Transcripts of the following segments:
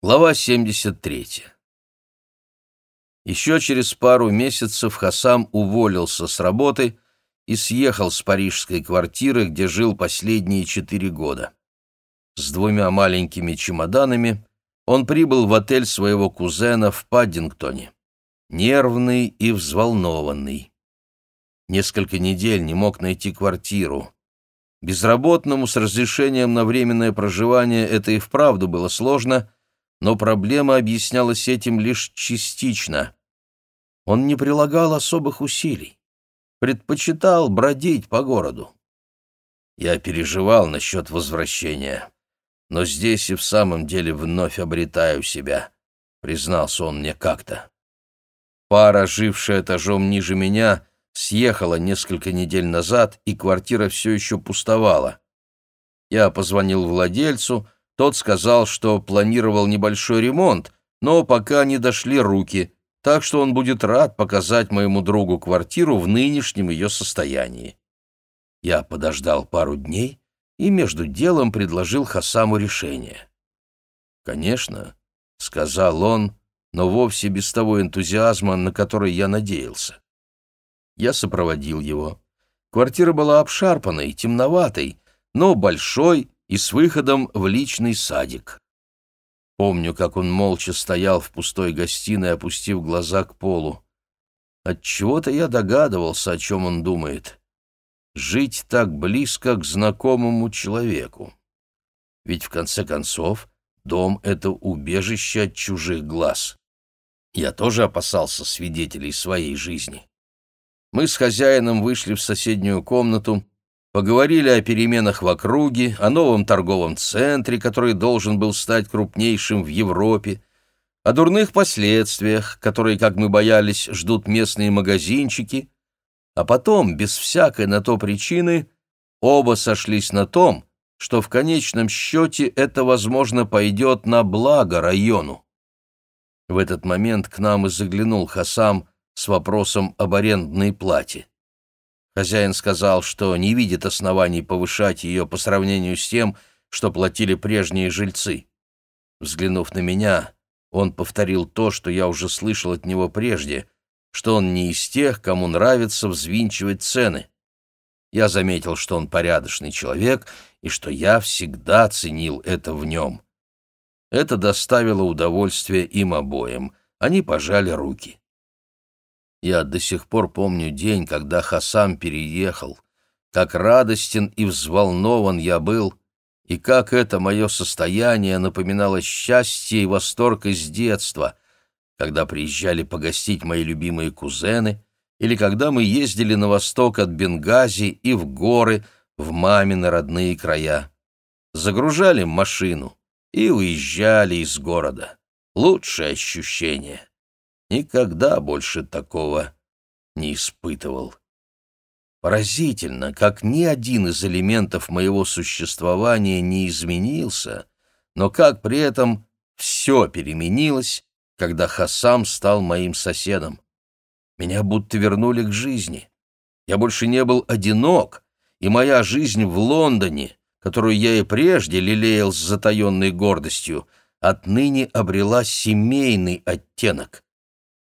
Глава 73. Еще через пару месяцев Хасам уволился с работы и съехал с парижской квартиры, где жил последние четыре года. С двумя маленькими чемоданами он прибыл в отель своего кузена в Паддингтоне. Нервный и взволнованный. Несколько недель не мог найти квартиру. Безработному с разрешением на временное проживание это и вправду было сложно — но проблема объяснялась этим лишь частично. Он не прилагал особых усилий, предпочитал бродить по городу. Я переживал насчет возвращения, но здесь и в самом деле вновь обретаю себя, признался он мне как-то. Пара, жившая этажом ниже меня, съехала несколько недель назад, и квартира все еще пустовала. Я позвонил владельцу, тот сказал, что планировал небольшой ремонт, но пока не дошли руки, так что он будет рад показать моему другу квартиру в нынешнем ее состоянии. Я подождал пару дней и между делом предложил Хасаму решение. «Конечно», — сказал он, но вовсе без того энтузиазма, на который я надеялся. Я сопроводил его. Квартира была обшарпанной, темноватой, но большой и с выходом в личный садик. Помню, как он молча стоял в пустой гостиной, опустив глаза к полу. Отчего-то я догадывался, о чем он думает. Жить так близко к знакомому человеку. Ведь, в конце концов, дом — это убежище от чужих глаз. Я тоже опасался свидетелей своей жизни. Мы с хозяином вышли в соседнюю комнату, Поговорили о переменах в округе, о новом торговом центре, который должен был стать крупнейшим в Европе, о дурных последствиях, которые, как мы боялись, ждут местные магазинчики, а потом, без всякой на то причины, оба сошлись на том, что в конечном счете это, возможно, пойдет на благо району. В этот момент к нам и заглянул Хасам с вопросом об арендной плате. Хозяин сказал, что не видит оснований повышать ее по сравнению с тем, что платили прежние жильцы. Взглянув на меня, он повторил то, что я уже слышал от него прежде, что он не из тех, кому нравится взвинчивать цены. Я заметил, что он порядочный человек и что я всегда ценил это в нем. Это доставило удовольствие им обоим. Они пожали руки. Я до сих пор помню день, когда Хасам переехал, как радостен и взволнован я был, и как это мое состояние напоминало счастье и восторг из детства, когда приезжали погостить мои любимые кузены, или когда мы ездили на восток от Бенгази и в горы, в мамины родные края. Загружали машину и уезжали из города. Лучшее ощущение. Никогда больше такого не испытывал. Поразительно, как ни один из элементов моего существования не изменился, но как при этом все переменилось, когда Хасам стал моим соседом. Меня будто вернули к жизни. Я больше не был одинок, и моя жизнь в Лондоне, которую я и прежде лелеял с затаенной гордостью, отныне обрела семейный оттенок.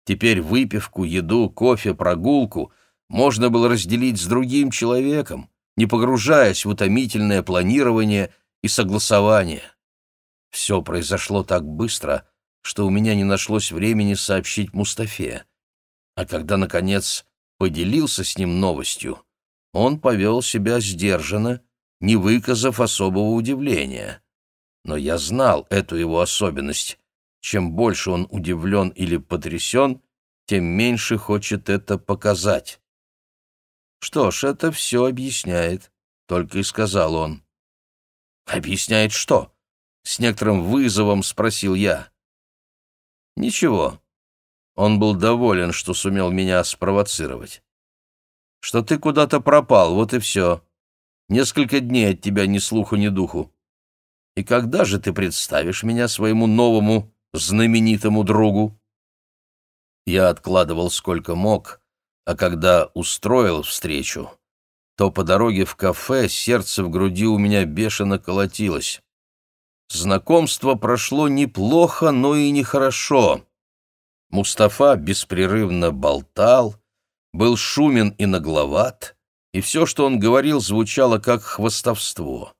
Теперь выпивку, еду, кофе, прогулку можно было разделить с другим человеком, не погружаясь в утомительное планирование и согласование. Все произошло так быстро, что у меня не нашлось времени сообщить Мустафе. А когда, наконец, поделился с ним новостью, он повел себя сдержанно, не выказав особого удивления. Но я знал эту его особенность, чем больше он удивлен или потрясен, тем меньше хочет это показать. «Что ж, это все объясняет», — только и сказал он. «Объясняет что?» — с некоторым вызовом спросил я. «Ничего». Он был доволен, что сумел меня спровоцировать. «Что ты куда-то пропал, вот и все. Несколько дней от тебя ни слуху, ни духу. И когда же ты представишь меня своему новому знаменитому другу. Я откладывал сколько мог, а когда устроил встречу, то по дороге в кафе сердце в груди у меня бешено колотилось. Знакомство прошло неплохо, но и нехорошо. Мустафа беспрерывно болтал, был шумен и нагловат, и все, что он говорил, звучало как хвостовство.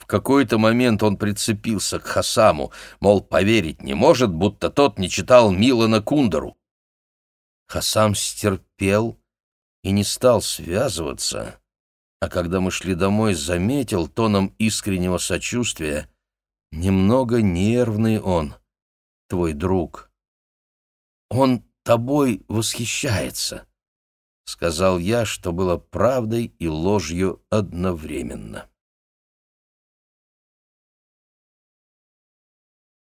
В какой-то момент он прицепился к Хасаму, мол, поверить не может, будто тот не читал Милана Кундеру. Хасам стерпел и не стал связываться, а когда мы шли домой, заметил тоном искреннего сочувствия, немного нервный он, твой друг. Он тобой восхищается, — сказал я, что было правдой и ложью одновременно.